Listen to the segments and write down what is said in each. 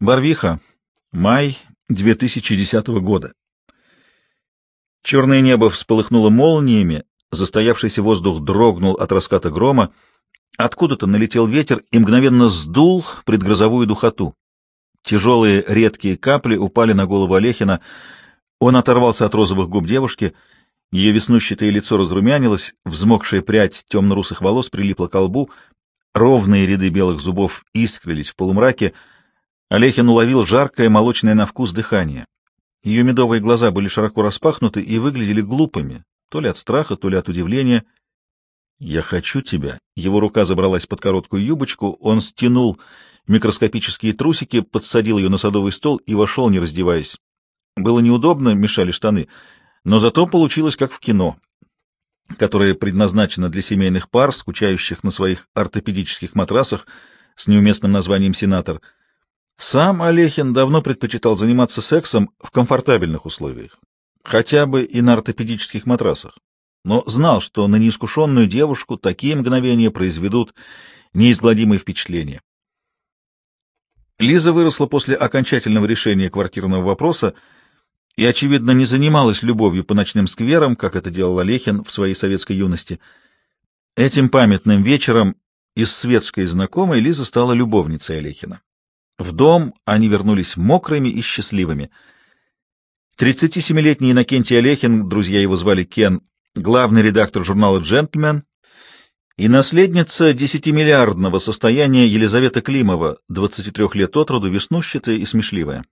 Барвиха. Май 2010 года. Черное небо всполыхнуло молниями, застоявшийся воздух дрогнул от раската грома, откуда-то налетел ветер и мгновенно сдул предгрозовую духоту. Тяжелые редкие капли упали на голову Олехина. Он оторвался от розовых губ девушки, ее веснущатое лицо разрумянилось, взмокшая прядь темно-русых волос прилипла к лбу, ровные ряды белых зубов искрились в полумраке, Олехин уловил жаркое, молочное на вкус дыхание. Ее медовые глаза были широко распахнуты и выглядели глупыми, то ли от страха, то ли от удивления. «Я хочу тебя». Его рука забралась под короткую юбочку, он стянул микроскопические трусики, подсадил ее на садовый стол и вошел, не раздеваясь. Было неудобно, мешали штаны, но зато получилось как в кино, которое предназначено для семейных пар, скучающих на своих ортопедических матрасах с неуместным названием «Сенатор». Сам Олехин давно предпочитал заниматься сексом в комфортабельных условиях, хотя бы и на ортопедических матрасах, но знал, что на неискушенную девушку такие мгновения произведут неизгладимые впечатления. Лиза выросла после окончательного решения квартирного вопроса и, очевидно, не занималась любовью по ночным скверам, как это делал Олехин в своей советской юности. Этим памятным вечером из светской знакомой Лиза стала любовницей Олехина. В дом они вернулись мокрыми и счастливыми. 37-летний Иннокентий Олехин, друзья его звали Кен, главный редактор журнала «Джентльмен», и наследница десятимиллиардного состояния Елизавета Климова, 23 лет от роду, веснущатая и смешливая.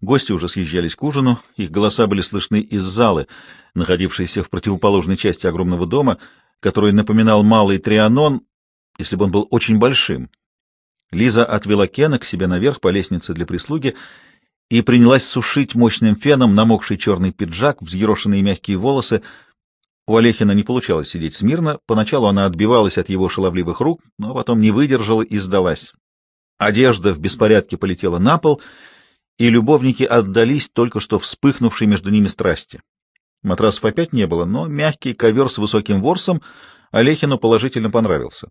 Гости уже съезжались к ужину, их голоса были слышны из залы, находившейся в противоположной части огромного дома, который напоминал малый Трианон, если бы он был очень большим. Лиза отвела Кена к себе наверх по лестнице для прислуги и принялась сушить мощным феном намокший черный пиджак, взъерошенные мягкие волосы. У Олехина не получалось сидеть смирно, поначалу она отбивалась от его шаловливых рук, но потом не выдержала и сдалась. Одежда в беспорядке полетела на пол, и любовники отдались только что вспыхнувшей между ними страсти. Матрасов опять не было, но мягкий ковер с высоким ворсом Олехину положительно понравился.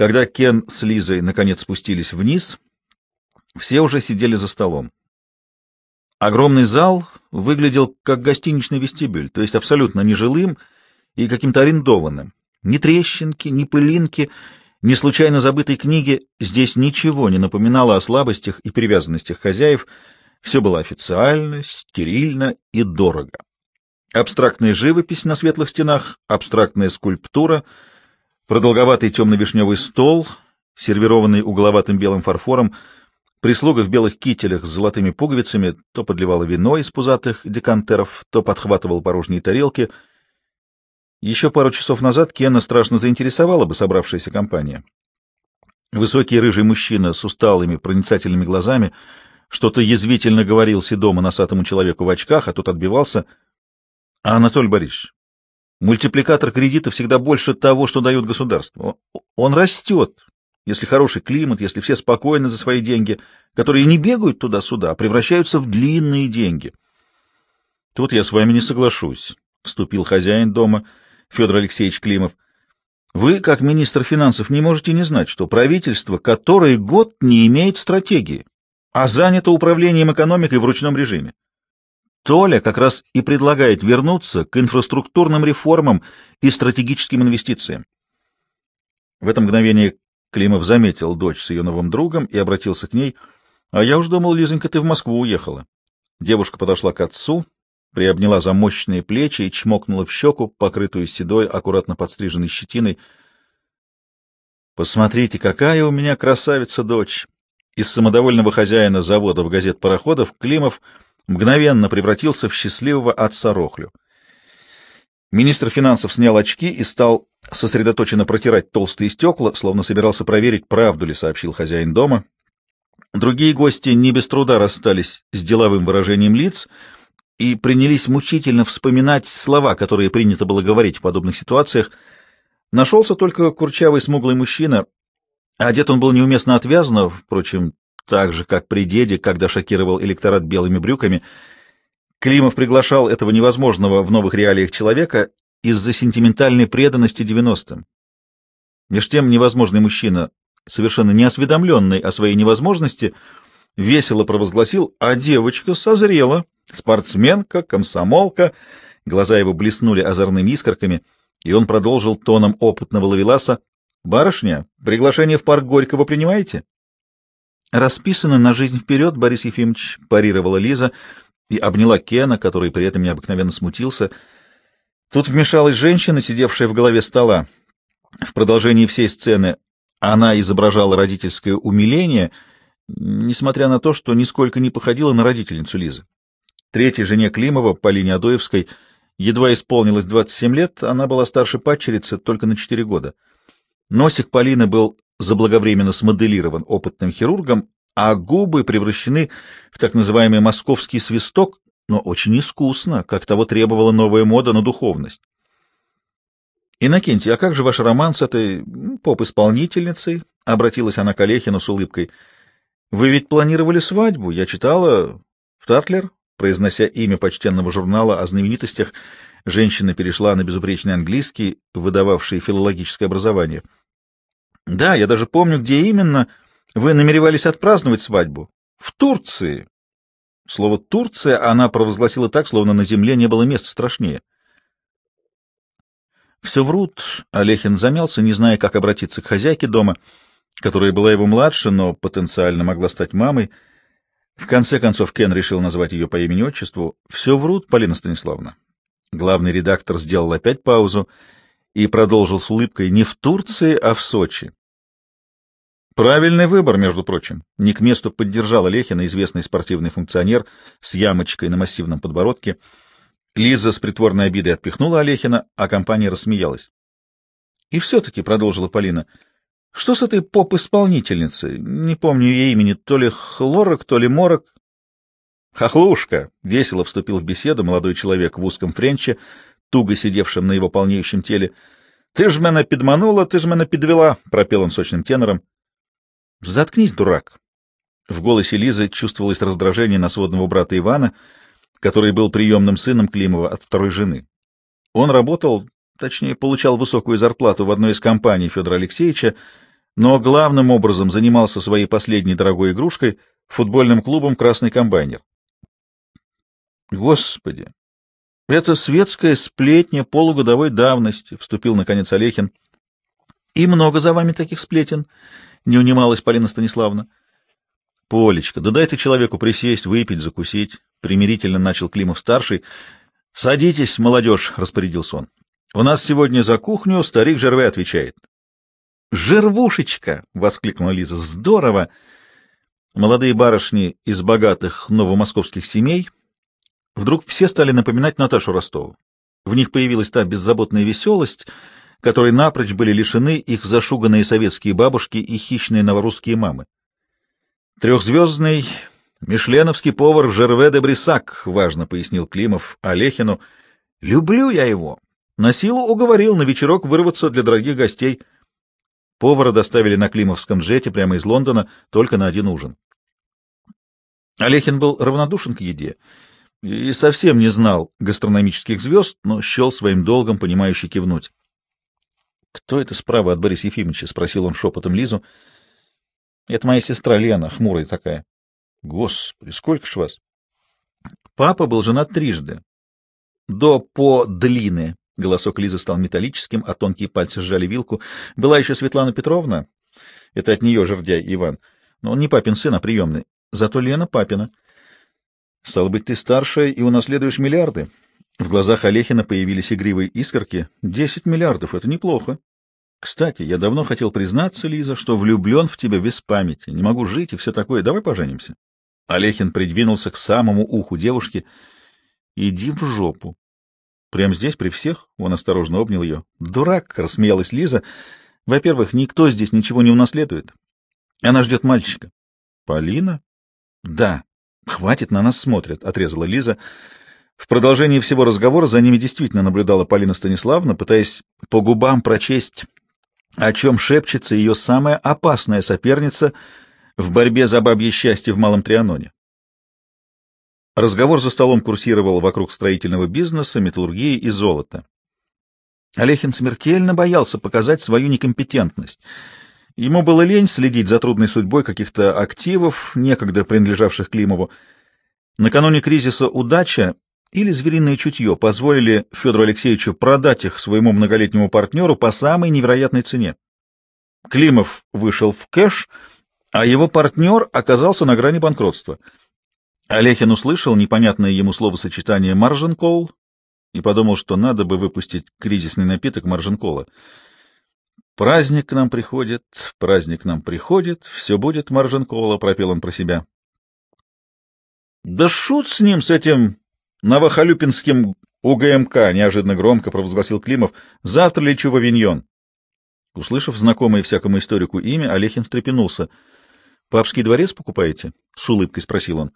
Когда Кен с Лизой наконец спустились вниз, все уже сидели за столом. Огромный зал выглядел как гостиничный вестибюль, то есть абсолютно нежилым и каким-то арендованным. Ни трещинки, ни пылинки, ни случайно забытой книги здесь ничего не напоминало о слабостях и привязанностях хозяев. Все было официально, стерильно и дорого. Абстрактная живопись на светлых стенах, абстрактная скульптура — продолговатый темно-вишневый стол, сервированный угловатым белым фарфором, прислуга в белых кителях с золотыми пуговицами то подливала вино из пузатых декантеров, то подхватывал порожние тарелки. Еще пару часов назад Кена страшно заинтересовала бы собравшаяся компания. Высокий рыжий мужчина с усталыми проницательными глазами что-то язвительно говорил седому носатому человеку в очках, а тот отбивался. — Анатолий Борисович, Мультипликатор кредита всегда больше того, что дает государство. Он растет, если хороший климат, если все спокойны за свои деньги, которые не бегают туда-сюда, а превращаются в длинные деньги. Тут я с вами не соглашусь, — вступил хозяин дома Федор Алексеевич Климов. Вы, как министр финансов, не можете не знать, что правительство который год не имеет стратегии, а занято управлением экономикой в ручном режиме. Толя как раз и предлагает вернуться к инфраструктурным реформам и стратегическим инвестициям. В это мгновение Климов заметил дочь с ее новым другом и обратился к ней. — А я уж думал, Лизонька, ты в Москву уехала. Девушка подошла к отцу, приобняла за мощные плечи и чмокнула в щеку, покрытую седой, аккуратно подстриженной щетиной. — Посмотрите, какая у меня красавица-дочь! Из самодовольного хозяина завода в газет пароходов Климов — мгновенно превратился в счастливого отца Рохлю. Министр финансов снял очки и стал сосредоточенно протирать толстые стекла, словно собирался проверить, правду ли сообщил хозяин дома. Другие гости не без труда расстались с деловым выражением лиц и принялись мучительно вспоминать слова, которые принято было говорить в подобных ситуациях. Нашелся только курчавый смуглый мужчина. Одет он был неуместно отвязно, впрочем, так же, как при деде, когда шокировал электорат белыми брюками. Климов приглашал этого невозможного в новых реалиях человека из-за сентиментальной преданности девяностым. Меж тем невозможный мужчина совершенно неосведомленный о своей невозможности, весело провозгласил, а девочка созрела, спортсменка, комсомолка. Глаза его блеснули озорными искорками, и он продолжил тоном опытного ловеласа. «Барышня, приглашение в парк Горького принимаете?» «Расписано на жизнь вперед, Борис Ефимович», — парировала Лиза и обняла Кена, который при этом необыкновенно смутился. Тут вмешалась женщина, сидевшая в голове стола. В продолжении всей сцены она изображала родительское умиление, несмотря на то, что нисколько не походила на родительницу Лизы. Третьей жене Климова, Полине Адоевской, едва исполнилось 27 лет, она была старше падчерицы только на 4 года. Носик Полины был заблаговременно смоделирован опытным хирургом, а губы превращены в так называемый московский свисток, но очень искусно, как того требовала новая мода на духовность. «Иннокентий, а как же ваш роман с этой поп-исполнительницей?» — обратилась она к Олехину с улыбкой. «Вы ведь планировали свадьбу, я читала. В Тартлер?» Произнося имя почтенного журнала о знаменитостях, женщина перешла на безупречный английский, выдававший филологическое образование. «Да, я даже помню, где именно вы намеревались отпраздновать свадьбу. В Турции!» Слово «Турция» она провозгласила так, словно на земле не было места страшнее. Все врут. Олехин замялся, не зная, как обратиться к хозяйке дома, которая была его младше, но потенциально могла стать мамой. В конце концов Кен решил назвать ее по имени-отчеству. Все врут, Полина Станиславовна. Главный редактор сделал опять паузу и продолжил с улыбкой не в Турции, а в Сочи. Правильный выбор, между прочим. Не к месту поддержал Олехина известный спортивный функционер с ямочкой на массивном подбородке — Лиза с притворной обидой отпихнула Олехина, а компания рассмеялась. — И все-таки, — продолжила Полина, — что с этой поп-исполнительницей? Не помню ее имени, то ли Хлорок, то ли Морок. — Хохлушка! — весело вступил в беседу молодой человек в узком френче, туго сидевшем на его полнеющем теле. — Ты ж меня подманула, ты ж меня подвела! — пропел он сочным тенором. — Заткнись, дурак! В голосе Лизы чувствовалось раздражение на сводного брата Ивана — который был приемным сыном Климова от второй жены. Он работал, точнее, получал высокую зарплату в одной из компаний Федора Алексеевича, но главным образом занимался своей последней дорогой игрушкой — футбольным клубом «Красный комбайнер». Господи! Это светская сплетня полугодовой давности, — вступил, наконец, Олехин. — И много за вами таких сплетен, — не унималась Полина Станиславовна. — Полечка, да дай ты человеку присесть, выпить, закусить. — примирительно начал Климов-старший. — Садитесь, молодежь, — распорядился он. — У нас сегодня за кухню старик Жерве отвечает. — Жервушечка! — воскликнула Лиза. — Здорово! Молодые барышни из богатых новомосковских семей вдруг все стали напоминать Наташу Ростову. В них появилась та беззаботная веселость, которой напрочь были лишены их зашуганные советские бабушки и хищные новорусские мамы. Трехзвездный Мишленовский повар Жерве де Брисак, — важно пояснил Климов Олехину. — Люблю я его. На силу уговорил на вечерок вырваться для дорогих гостей. Повара доставили на Климовском джете прямо из Лондона только на один ужин. Олехин был равнодушен к еде и совсем не знал гастрономических звезд, но счел своим долгом, понимающе кивнуть. — Кто это справа от Бориса Ефимовича? — спросил он шепотом Лизу. — Это моя сестра Лена, хмурая такая. Господи, сколько ж вас? Папа был женат трижды. До по длины. Голосок Лизы стал металлическим, а тонкие пальцы сжали вилку. Была еще Светлана Петровна. Это от нее жердяй Иван. Но он не папин сын, а приемный. Зато Лена папина. Стало быть, ты старшая и унаследуешь миллиарды. В глазах Олехина появились игривые искорки. Десять миллиардов — это неплохо. Кстати, я давно хотел признаться, Лиза, что влюблен в тебя без памяти. Не могу жить и все такое. Давай поженимся. Олехин придвинулся к самому уху девушки. «Иди в жопу!» Прямо здесь, при всех, он осторожно обнял ее. «Дурак!» — рассмеялась Лиза. «Во-первых, никто здесь ничего не унаследует. Она ждет мальчика». «Полина?» «Да. Хватит, на нас смотрят», — отрезала Лиза. В продолжении всего разговора за ними действительно наблюдала Полина Станиславовна, пытаясь по губам прочесть, о чем шепчется ее самая опасная соперница — в борьбе за бабье счастье в Малом Трианоне. Разговор за столом курсировал вокруг строительного бизнеса, металлургии и золота. Олехин смертельно боялся показать свою некомпетентность Ему было лень следить за трудной судьбой каких-то активов, некогда принадлежавших Климову. Накануне кризиса удача или звериное чутье позволили Федору Алексеевичу продать их своему многолетнему партнеру по самой невероятной цене. Климов вышел в кэш, а его партнер оказался на грани банкротства. Олехин услышал непонятное ему словосочетание «маржин-колл» и подумал, что надо бы выпустить кризисный напиток маржин-кола. «Праздник к нам приходит, праздник к нам приходит, все будет маржин-колла», — пропел он про себя. «Да шут с ним, с этим новохолюпинским УГМК!» — неожиданно громко провозгласил Климов. «Завтра лечу в Авиньон». Услышав знакомое всякому историку имя, Олехин встрепенулся. «Папский дворец покупаете?» — с улыбкой спросил он.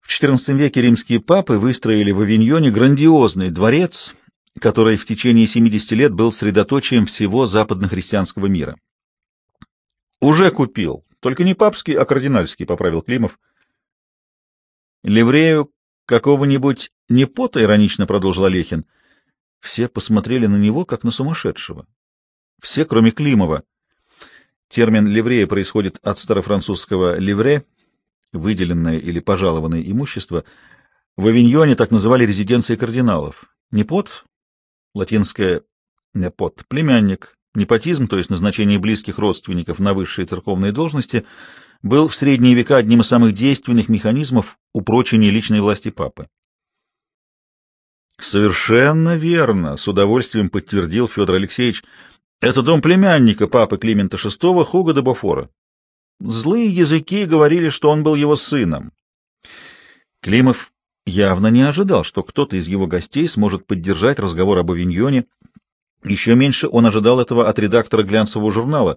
В XIV веке римские папы выстроили в Авиньоне грандиозный дворец, который в течение 70 лет был средоточием всего западно-христианского мира. «Уже купил, только не папский, а кардинальский», — поправил Климов. «Ливрею какого-нибудь непота?» — иронично продолжил Олехин. Все посмотрели на него, как на сумасшедшего. Все, кроме Климова. Термин «ливрея» происходит от старофранцузского «ливре» — выделенное или пожалованное имущество. В Авиньоне так называли резиденции кардиналов. Непот, латинское «непот» — племянник. Непотизм, то есть назначение близких родственников на высшие церковные должности, был в средние века одним из самых действенных механизмов упрочения личной власти папы. «Совершенно верно», — с удовольствием подтвердил Федор Алексеевич. Это дом племянника папы Климента VI Хуга де Бофора. Злые языки говорили, что он был его сыном. Климов явно не ожидал, что кто-то из его гостей сможет поддержать разговор об Авиньоне. Еще меньше он ожидал этого от редактора глянцевого журнала.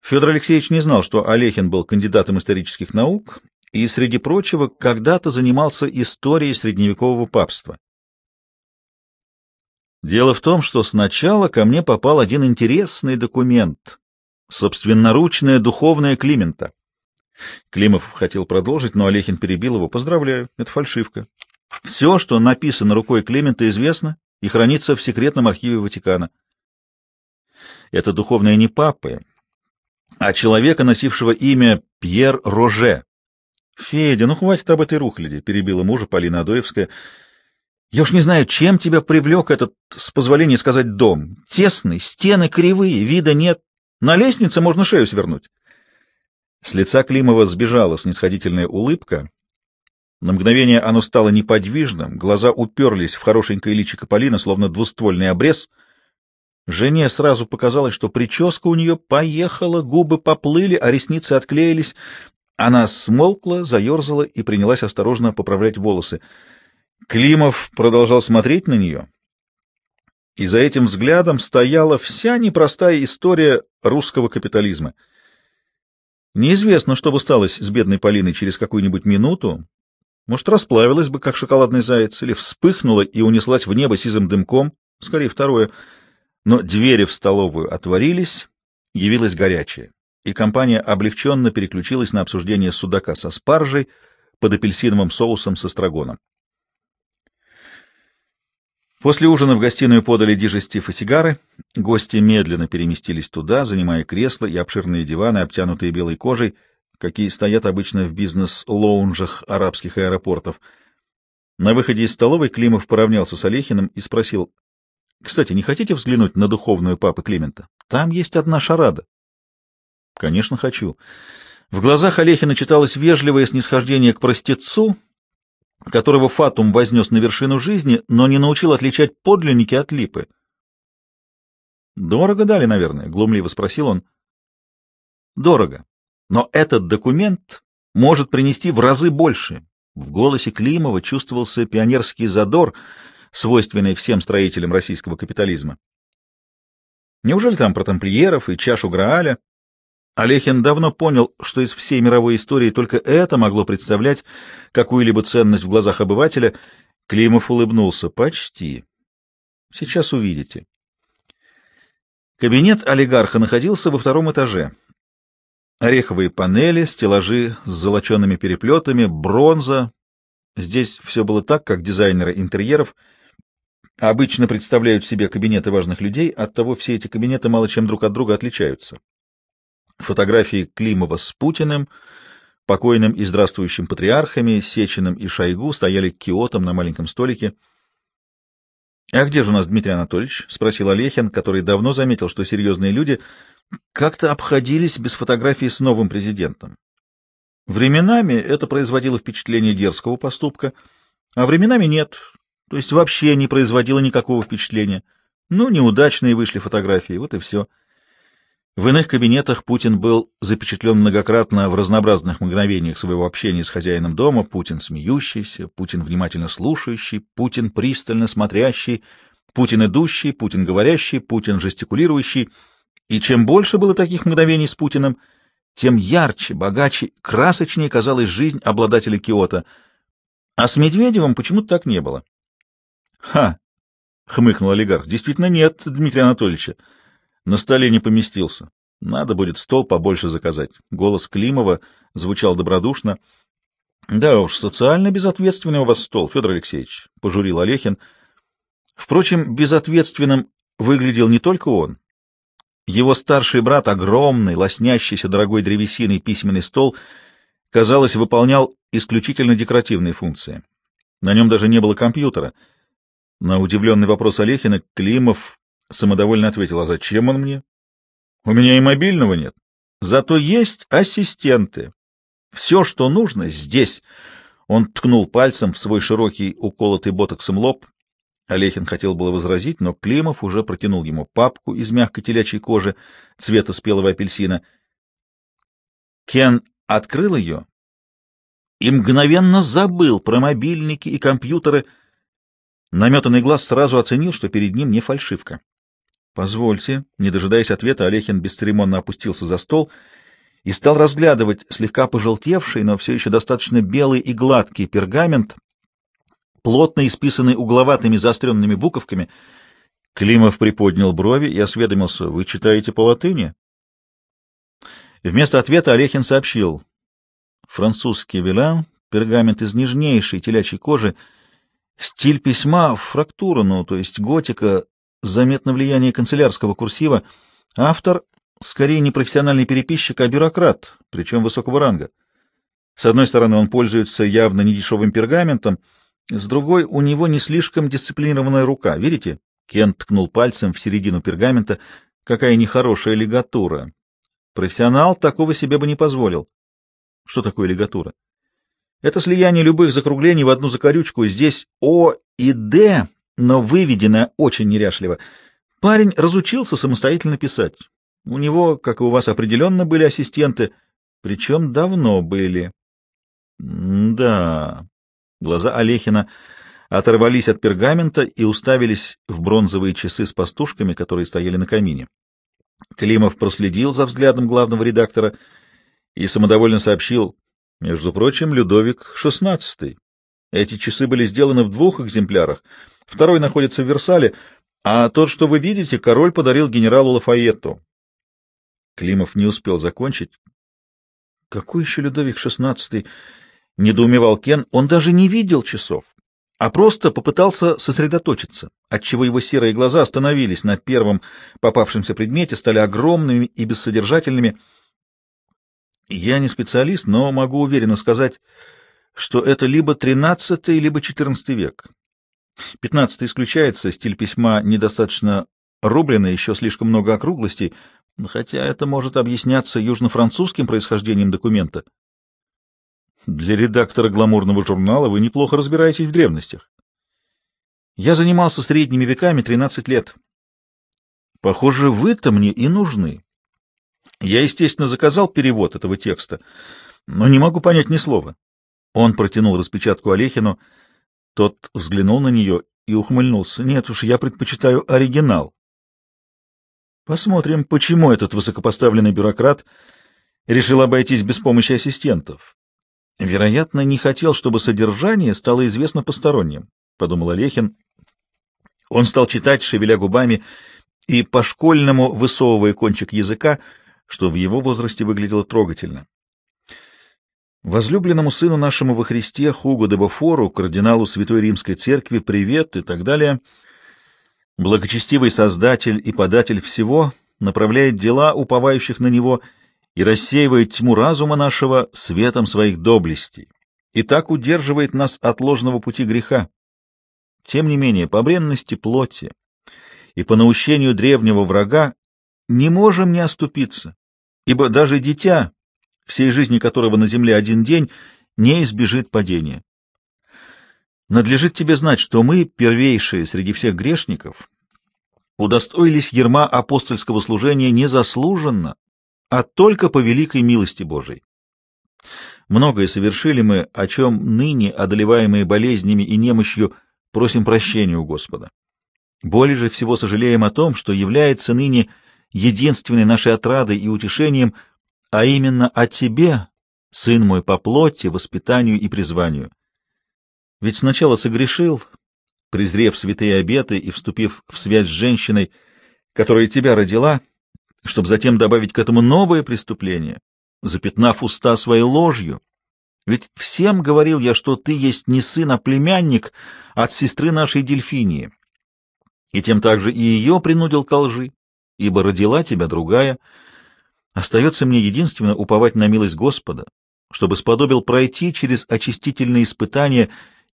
Федор Алексеевич не знал, что Олехин был кандидатом исторических наук и, среди прочего, когда-то занимался историей средневекового папства. Дело в том, что сначала ко мне попал один интересный документ, собственноручная духовная Климента. Климов хотел продолжить, но Олехин перебил его. Поздравляю, это фальшивка. Все, что написано рукой Климента, известно и хранится в секретном архиве Ватикана. Это духовное не папы, а человека, носившего имя Пьер Роже. — Федя, ну хватит об этой рухляде, — перебила мужа Полина Адоевская. Я уж не знаю, чем тебя привлек этот, с позволения сказать, дом. Тесный, стены кривые, вида нет. На лестнице можно шею свернуть. С лица Климова сбежала снисходительная улыбка. На мгновение оно стало неподвижным, глаза уперлись в хорошенькое личико Полина, словно двуствольный обрез. Жене сразу показалось, что прическа у нее поехала, губы поплыли, а ресницы отклеились. Она смолкла, заерзала и принялась осторожно поправлять волосы. Климов продолжал смотреть на нее, и за этим взглядом стояла вся непростая история русского капитализма. Неизвестно, что бы сталось с бедной Полиной через какую-нибудь минуту. Может, расплавилась бы, как шоколадный заяц, или вспыхнула и унеслась в небо сизым дымком, скорее второе. Но двери в столовую отворились, явилась горячая, и компания облегченно переключилась на обсуждение судака со спаржей под апельсиновым соусом с эстрагоном. После ужина в гостиную подали дижестив и сигары. Гости медленно переместились туда, занимая кресла и обширные диваны, обтянутые белой кожей, какие стоят обычно в бизнес-лоунжах арабских аэропортов. На выходе из столовой Климов поравнялся с Олехиным и спросил, «Кстати, не хотите взглянуть на духовную папы Климента? Там есть одна шарада». «Конечно, хочу». В глазах Олехина читалось вежливое снисхождение к простецу, которого Фатум вознес на вершину жизни, но не научил отличать подлинники от липы. «Дорого дали, наверное?» — глумливо спросил он. «Дорого. Но этот документ может принести в разы больше». В голосе Климова чувствовался пионерский задор, свойственный всем строителям российского капитализма. Неужели там про тамплиеров и чашу Грааля? Олехин давно понял, что из всей мировой истории только это могло представлять какую-либо ценность в глазах обывателя. Климов улыбнулся. «Почти. Сейчас увидите». Кабинет олигарха находился во втором этаже. Ореховые панели, стеллажи с золоченными переплетами, бронза. Здесь все было так, как дизайнеры интерьеров обычно представляют себе кабинеты важных людей, оттого все эти кабинеты мало чем друг от друга отличаются. Фотографии Климова с Путиным, покойным и здравствующим патриархами, Сечиным и Шойгу стояли киотом на маленьком столике. — А где же у нас Дмитрий Анатольевич? — спросил Олехин, который давно заметил, что серьезные люди как-то обходились без фотографии с новым президентом. Временами это производило впечатление дерзкого поступка, а временами нет, то есть вообще не производило никакого впечатления. Ну, неудачные вышли фотографии, вот и все. В иных кабинетах Путин был запечатлен многократно в разнообразных мгновениях своего общения с хозяином дома. Путин смеющийся, Путин внимательно слушающий, Путин пристально смотрящий, Путин идущий, Путин говорящий, Путин жестикулирующий. И чем больше было таких мгновений с Путиным, тем ярче, богаче, красочнее казалась жизнь обладателя Киота. А с Медведевым почему-то так не было. — Ха! — хмыкнул олигарх. — Действительно нет, Дмитрия Анатольевича. На столе не поместился. Надо будет стол побольше заказать. Голос Климова звучал добродушно. — Да уж, социально безответственный у вас стол, Федор Алексеевич, — пожурил Олехин. Впрочем, безответственным выглядел не только он. Его старший брат, огромный, лоснящийся дорогой древесиной письменный стол, казалось, выполнял исключительно декоративные функции. На нем даже не было компьютера. На удивленный вопрос Олехина Климов самодовольно ответил, а зачем он мне? У меня и мобильного нет. Зато есть ассистенты. Все, что нужно, здесь. Он ткнул пальцем в свой широкий, уколотый ботоксом лоб. Олехин хотел было возразить, но Климов уже протянул ему папку из мягкой телячьей кожи цвета спелого апельсина. Кен открыл ее и мгновенно забыл про мобильники и компьютеры. Наметанный глаз сразу оценил, что перед ним не фальшивка. Позвольте, не дожидаясь ответа, Олехин бесцеремонно опустился за стол и стал разглядывать слегка пожелтевший, но все еще достаточно белый и гладкий пергамент, плотно исписанный угловатыми заостренными буковками. Климов приподнял брови и осведомился, «Вы читаете по латыни?» Вместо ответа Олехин сообщил, «Французский велян, пергамент из нежнейшей телячьей кожи, стиль письма — фрактура, ну, то есть готика, заметно влияние канцелярского курсива. Автор скорее не профессиональный переписчик, а бюрократ, причем высокого ранга. С одной стороны, он пользуется явно недешевым пергаментом, с другой, у него не слишком дисциплинированная рука. Видите? Кен ткнул пальцем в середину пергамента. Какая нехорошая лигатура. Профессионал такого себе бы не позволил. Что такое лигатура? Это слияние любых закруглений в одну закорючку. Здесь О и Д но выведено очень неряшливо. Парень разучился самостоятельно писать. У него, как и у вас, определенно были ассистенты, причем давно были. да. Глаза Олехина оторвались от пергамента и уставились в бронзовые часы с пастушками, которые стояли на камине. Климов проследил за взглядом главного редактора и самодовольно сообщил, между прочим, Людовик XVI. Эти часы были сделаны в двух экземплярах — Второй находится в Версале, а тот, что вы видите, король подарил генералу Лафайетту. Климов не успел закончить. Какой еще Людовик XVI? Недоумевал Кен. Он даже не видел часов, а просто попытался сосредоточиться, отчего его серые глаза остановились на первом попавшемся предмете, стали огромными и бессодержательными. Я не специалист, но могу уверенно сказать, что это либо XIII, либо XIV век. Пятнадцатый исключается, стиль письма недостаточно рубленый, еще слишком много округлостей, хотя это может объясняться южно-французским происхождением документа. Для редактора гламурного журнала вы неплохо разбираетесь в древностях. Я занимался средними веками 13 лет. Похоже, вы-то мне и нужны. Я, естественно, заказал перевод этого текста, но не могу понять ни слова. Он протянул распечатку Олехину — тот взглянул на нее и ухмыльнулся. «Нет уж, я предпочитаю оригинал». Посмотрим, почему этот высокопоставленный бюрократ решил обойтись без помощи ассистентов. Вероятно, не хотел, чтобы содержание стало известно посторонним, — подумал Олехин. Он стал читать, шевеля губами, и по-школьному высовывая кончик языка, что в его возрасте выглядело трогательно. Возлюбленному сыну нашему во Христе Хуго де Бофору, кардиналу Святой Римской Церкви, привет и так далее. Благочестивый Создатель и Податель всего направляет дела уповающих на Него и рассеивает тьму разума нашего светом своих доблестей, и так удерживает нас от ложного пути греха. Тем не менее, по бренности плоти и по наущению древнего врага не можем не оступиться, ибо даже дитя, всей жизни которого на земле один день, не избежит падения. Надлежит тебе знать, что мы, первейшие среди всех грешников, удостоились ерма апостольского служения незаслуженно, а только по великой милости Божией. Многое совершили мы, о чем ныне, одолеваемые болезнями и немощью, просим прощения у Господа. Более же всего сожалеем о том, что является ныне единственной нашей отрадой и утешением, а именно о Тебе, Сын мой, по плоти, воспитанию и призванию. Ведь сначала согрешил, презрев святые обеты и вступив в связь с женщиной, которая тебя родила, чтобы затем добавить к этому новое преступление, запятнав уста своей ложью. Ведь всем говорил я, что ты есть не сын, а племянник от сестры нашей Дельфинии, и тем также и ее принудил ко лжи, ибо родила тебя другая. Остается мне единственно уповать на милость Господа, чтобы сподобил пройти через очистительные испытания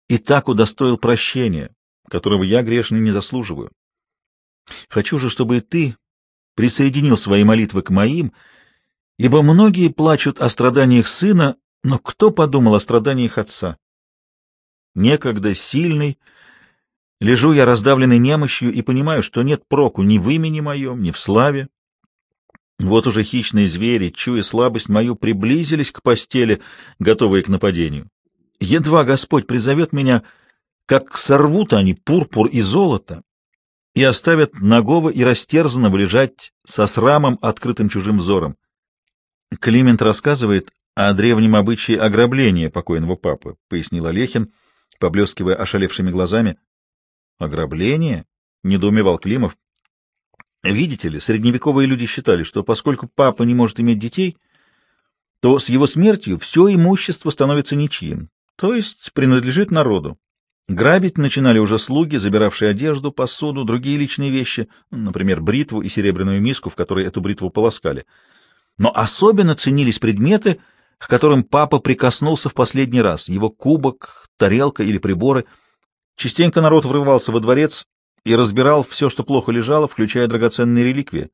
и так удостоил прощения, которого я, грешный, не заслуживаю. Хочу же, чтобы и ты присоединил свои молитвы к моим, ибо многие плачут о страданиях сына, но кто подумал о страданиях отца? Некогда сильный, лежу я раздавленный немощью и понимаю, что нет проку ни в имени моем, ни в славе. Вот уже хищные звери, чуя слабость мою, приблизились к постели, готовые к нападению. Едва Господь призовет меня, как сорвут они пурпур и золото и оставят нагого и растерзанного лежать со срамом, открытым чужим взором. Климент рассказывает о древнем обычае ограбления покойного папы, пояснил Олехин, поблескивая ошалевшими глазами. Ограбление? недоумевал Климов. Видите ли, средневековые люди считали, что поскольку папа не может иметь детей, то с его смертью все имущество становится ничьим, то есть принадлежит народу. Грабить начинали уже слуги, забиравшие одежду, посуду, другие личные вещи, например, бритву и серебряную миску, в которой эту бритву полоскали. Но особенно ценились предметы, к которым папа прикоснулся в последний раз, его кубок, тарелка или приборы. Частенько народ врывался во дворец и разбирал все, что плохо лежало, включая драгоценные реликвии.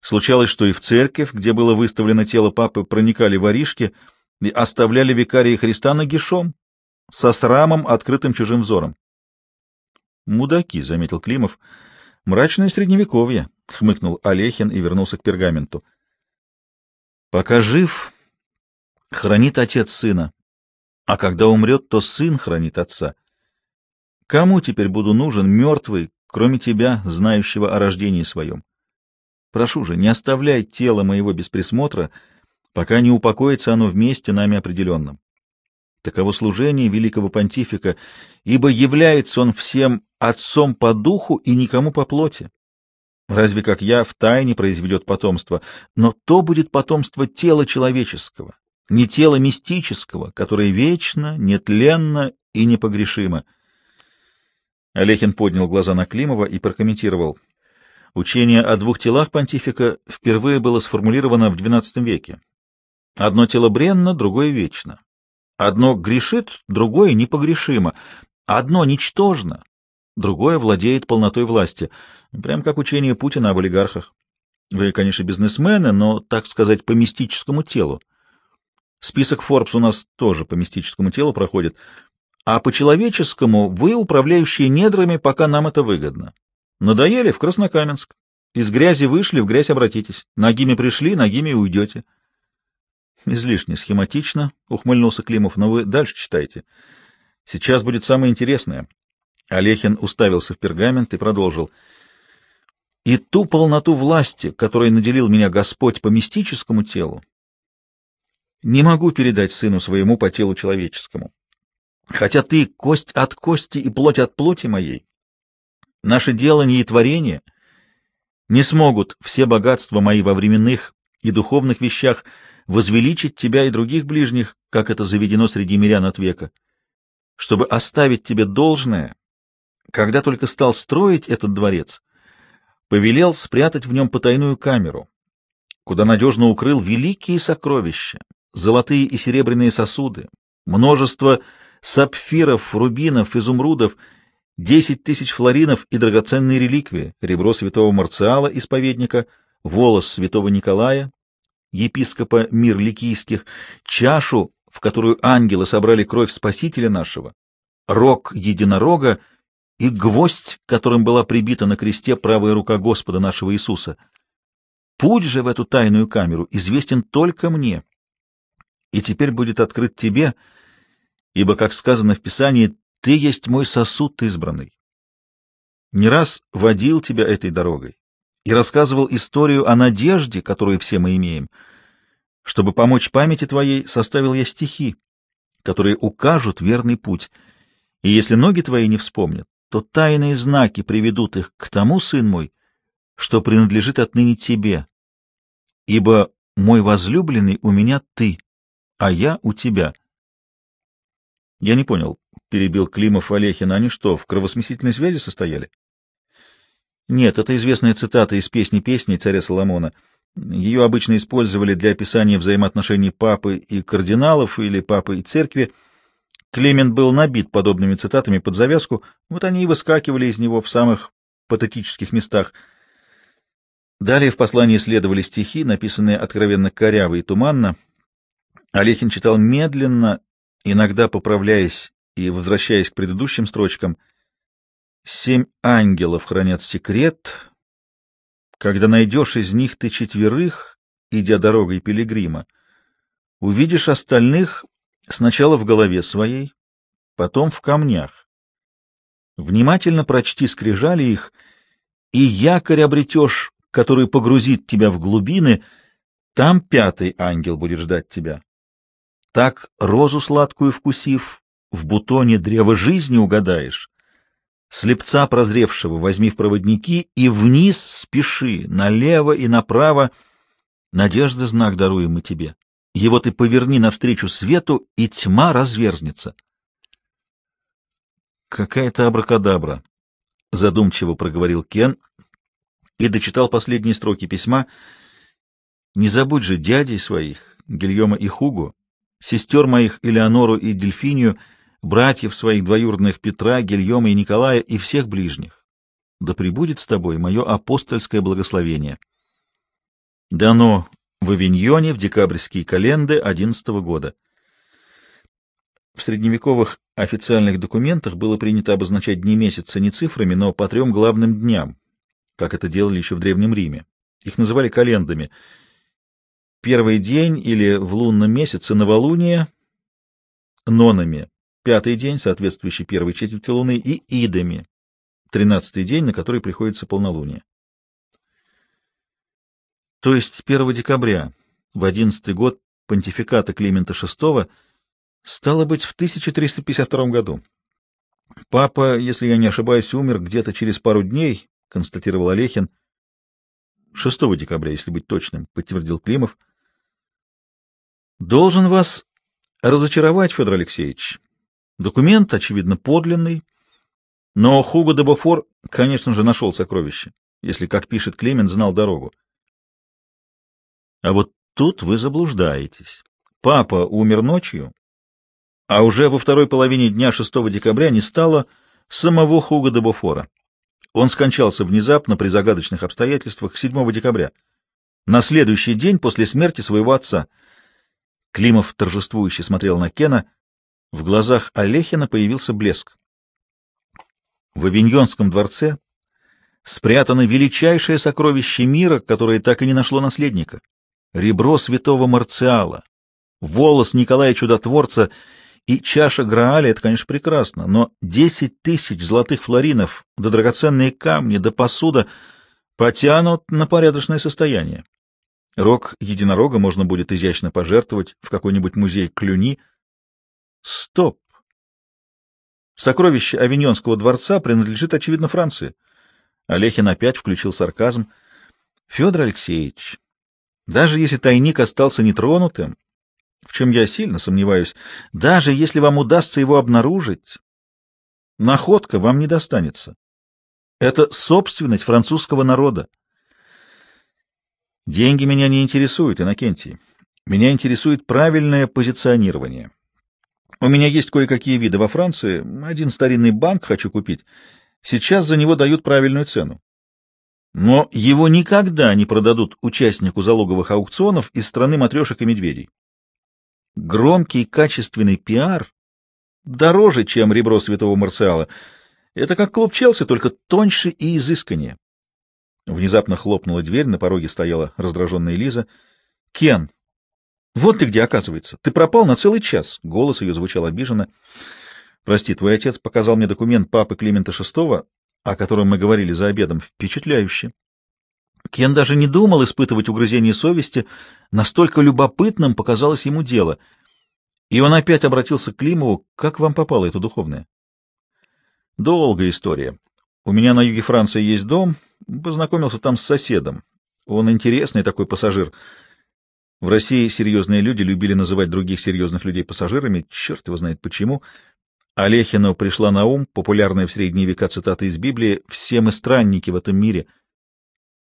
Случалось, что и в церковь, где было выставлено тело папы, проникали воришки — и оставляли викарии Христа нагишом, со срамом, открытым чужим взором. «Мудаки», — заметил Климов. «Мрачное средневековье», — хмыкнул Олехин и вернулся к пергаменту. «Пока жив, хранит отец сына, а когда умрет, то сын хранит отца. Кому теперь буду нужен мертвый, кроме тебя, знающего о рождении своем? Прошу же, не оставляй тело моего без присмотра, — пока не упокоится оно вместе нами определенным. Таково служение великого понтифика, ибо является он всем отцом по духу и никому по плоти. Разве как я в тайне произведет потомство, но то будет потомство тела человеческого, не тела мистического, которое вечно, нетленно и непогрешимо. Олехин поднял глаза на Климова и прокомментировал. Учение о двух телах понтифика впервые было сформулировано в XII веке. Одно тело бренно, другое вечно. Одно грешит, другое непогрешимо. Одно ничтожно, другое владеет полнотой власти. Прям как учение Путина об олигархах. Вы, конечно, бизнесмены, но, так сказать, по мистическому телу. Список Forbes у нас тоже по мистическому телу проходит. А по человеческому вы управляющие недрами, пока нам это выгодно. Надоели в Краснокаменск. Из грязи вышли, в грязь обратитесь. Ногими пришли, ногими уйдете. Излишне схематично, — ухмыльнулся Климов, — но вы дальше читайте. Сейчас будет самое интересное. Олехин уставился в пергамент и продолжил. И ту полноту власти, которой наделил меня Господь по мистическому телу, не могу передать сыну своему по телу человеческому. Хотя ты кость от кости и плоть от плоти моей, наше делание и творение. Не смогут все богатства мои во временных и духовных вещах возвеличить тебя и других ближних, как это заведено среди мирян от века, чтобы оставить тебе должное, когда только стал строить этот дворец, повелел спрятать в нем потайную камеру, куда надежно укрыл великие сокровища, золотые и серебряные сосуды, множество сапфиров, рубинов, изумрудов, десять тысяч флоринов и драгоценные реликвии, ребро святого Марциала, исповедника, волос святого Николая, епископа мир ликийских, чашу, в которую ангелы собрали кровь Спасителя нашего, рог единорога и гвоздь, которым была прибита на кресте правая рука Господа нашего Иисуса. Путь же в эту тайную камеру известен только мне, и теперь будет открыт тебе, ибо, как сказано в Писании, ты есть мой сосуд избранный. Не раз водил тебя этой дорогой и рассказывал историю о надежде, которую все мы имеем. Чтобы помочь памяти твоей, составил я стихи, которые укажут верный путь, и если ноги твои не вспомнят, то тайные знаки приведут их к тому, сын мой, что принадлежит отныне тебе. Ибо мой возлюбленный у меня ты, а я у тебя. Я не понял, перебил Климов Олехина, они что, в кровосмесительной связи состояли? Нет, это известная цитата из песни песни царя Соломона. Ее обычно использовали для описания взаимоотношений папы и кардиналов или папы и церкви, Клемент был набит подобными цитатами под завязку, вот они и выскакивали из него в самых патетических местах. Далее в послании следовали стихи, написанные откровенно коряво и туманно. Олехин читал медленно, иногда поправляясь и возвращаясь к предыдущим строчкам. «Семь ангелов хранят секрет. Когда найдешь из них ты четверых, идя дорогой пилигрима, увидишь остальных Сначала в голове своей, потом в камнях. Внимательно прочти скрижали их, и якорь обретешь, который погрузит тебя в глубины, там пятый ангел будет ждать тебя. Так розу сладкую вкусив, в бутоне древа жизни угадаешь. Слепца прозревшего возьми в проводники и вниз спеши, налево и направо. Надежда знак даруем мы тебе. Его ты поверни навстречу свету, и тьма разверзнется. Какая-то абракадабра, задумчиво проговорил Кен и дочитал последние строки письма. Не забудь же дядей своих, Гильома и Хуго, сестер моих Элеонору и Дельфинию, братьев своих двоюродных Петра, Гильома и Николая и всех ближних. Да пребудет с тобой мое апостольское благословение. Дано в Авиньоне в декабрьские календы XI года. В средневековых официальных документах было принято обозначать дни месяца не цифрами, но по трем главным дням, как это делали еще в Древнем Риме. Их называли календами. Первый день или в лунном месяце новолуние, нонами, пятый день, соответствующий первой четверти луны, и идами, тринадцатый день, на который приходится полнолуние. То есть 1 декабря, в 11 год понтификата Климента VI, стало быть, в 1352 году. Папа, если я не ошибаюсь, умер где-то через пару дней, констатировал Олехин. 6 декабря, если быть точным, подтвердил Климов. Должен вас разочаровать, Федор Алексеевич. Документ, очевидно, подлинный, но Хуго де Бофор, конечно же, нашел сокровище, если, как пишет Климент, знал дорогу. А вот тут вы заблуждаетесь. Папа умер ночью, а уже во второй половине дня 6 декабря не стало самого Хуга де Бофора. Он скончался внезапно при загадочных обстоятельствах 7 декабря, на следующий день после смерти своего отца. Климов торжествующе смотрел на Кена. В глазах Олехина появился блеск. В Авиньонском дворце спрятано величайшее сокровище мира, которое так и не нашло наследника ребро святого Марциала, волос Николая Чудотворца и чаша Грааля — это, конечно, прекрасно, но десять тысяч золотых флоринов, да драгоценные камни, да посуда потянут на порядочное состояние. Рог единорога можно будет изящно пожертвовать в какой-нибудь музей Клюни. Стоп! Сокровище Авиньонского дворца принадлежит, очевидно, Франции. Олехин опять включил сарказм. Федор Алексеевич, даже если тайник остался нетронутым, в чем я сильно сомневаюсь, даже если вам удастся его обнаружить, Находка вам не достанется. Это собственность французского народа. Деньги меня не интересуют, Иннокентий. Меня интересует правильное позиционирование. У меня есть кое-какие виды во Франции. Один старинный банк хочу купить. Сейчас за него дают правильную цену. Но его никогда не продадут участнику залоговых аукционов из страны матрешек и медведей. Громкий качественный пиар дороже, чем ребро святого Марциала. Это как клуб Челси, только тоньше и изысканнее. Внезапно хлопнула дверь, на пороге стояла раздраженная Лиза. «Кен, вот ты где, оказывается. Ты пропал на целый час». Голос ее звучал обиженно. «Прости, твой отец показал мне документ папы Климента VI, о котором мы говорили за обедом. Впечатляюще». Кен даже не думал испытывать угрызение совести, настолько любопытным показалось ему дело. И он опять обратился к Климову. «Как вам попало это духовное?» «Долгая история. У меня на юге Франции есть дом, познакомился там с соседом. Он интересный такой пассажир». В России серьезные люди любили называть других серьезных людей пассажирами, черт его знает почему. Олехину пришла на ум популярная в средние века цитата из Библии «Все мы странники в этом мире».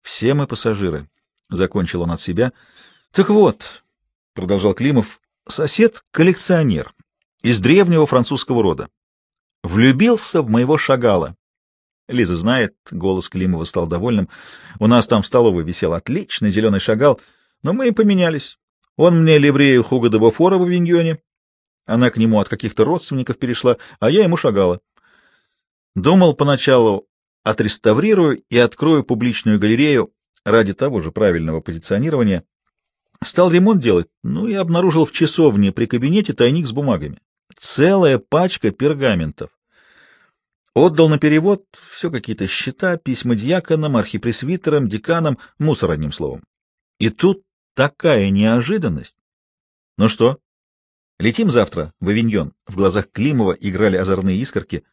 «Все мы пассажиры», — закончил он от себя. «Так вот», — продолжал Климов, — «сосед — коллекционер из древнего французского рода. Влюбился в моего шагала». Лиза знает, голос Климова стал довольным. «У нас там в столовой висел отличный зеленый шагал». Но мы и поменялись. Он мне ливрею Хуга де Бофора в Авиньоне. Она к нему от каких-то родственников перешла, а я ему шагала. Думал поначалу отреставрирую и открою публичную галерею ради того же правильного позиционирования. Стал ремонт делать, ну и обнаружил в часовне при кабинете тайник с бумагами. Целая пачка пергаментов. Отдал на перевод все какие-то счета, письма дьяконам, архипресвитерам, деканам, мусор одним словом. И тут Такая неожиданность! Ну что, летим завтра в Авиньон? В глазах Климова играли озорные искорки.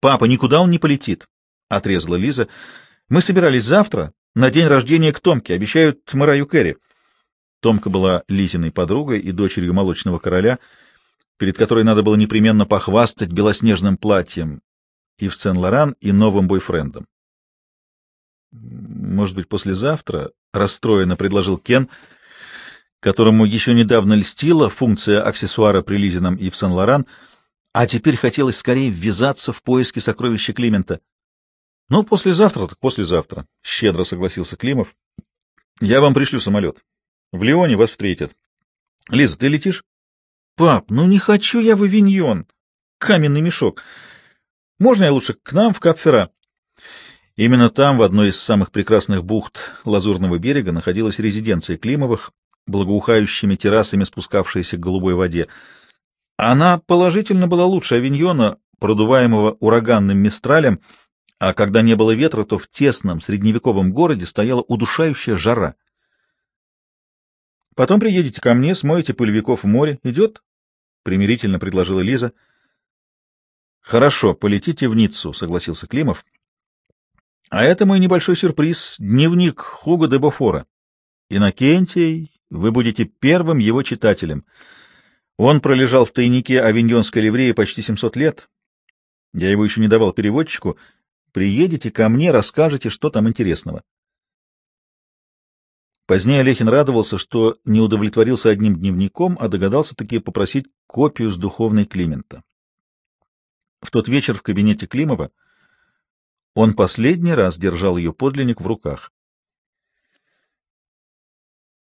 Папа, никуда он не полетит, — отрезала Лиза. Мы собирались завтра на день рождения к Томке, обещают Мараю Керри. Томка была Лизиной подругой и дочерью молочного короля, перед которой надо было непременно похвастать белоснежным платьем и в Сен-Лоран, и новым бойфрендом. «Может быть, послезавтра?» — расстроенно предложил Кен — которому еще недавно льстила функция аксессуара при Лизином и в Сен-Лоран, а теперь хотелось скорее ввязаться в поиски сокровища Климента. — Ну, послезавтра так послезавтра, — щедро согласился Климов. — Я вам пришлю самолет. В Лионе вас встретят. — Лиза, ты летишь? — Пап, ну не хочу я в Авиньон. Каменный мешок. Можно я лучше к нам в Капфера? Именно там, в одной из самых прекрасных бухт Лазурного берега, находилась резиденция Климовых, благоухающими террасами, спускавшиеся к голубой воде. Она положительно была лучше авиньона, продуваемого ураганным мистралем, а когда не было ветра, то в тесном средневековом городе стояла удушающая жара. «Потом приедете ко мне, смоете пыльвиков в море. Идет?» — примирительно предложила Лиза. «Хорошо, полетите в Ниццу», — согласился Климов. «А это мой небольшой сюрприз — дневник Хуго де Бофора. Иннокентий вы будете первым его читателем. Он пролежал в тайнике авиньонской ливреи почти 700 лет. Я его еще не давал переводчику. Приедете ко мне, расскажете, что там интересного. Позднее Олехин радовался, что не удовлетворился одним дневником, а догадался таки попросить копию с духовной Климента. В тот вечер в кабинете Климова он последний раз держал ее подлинник в руках.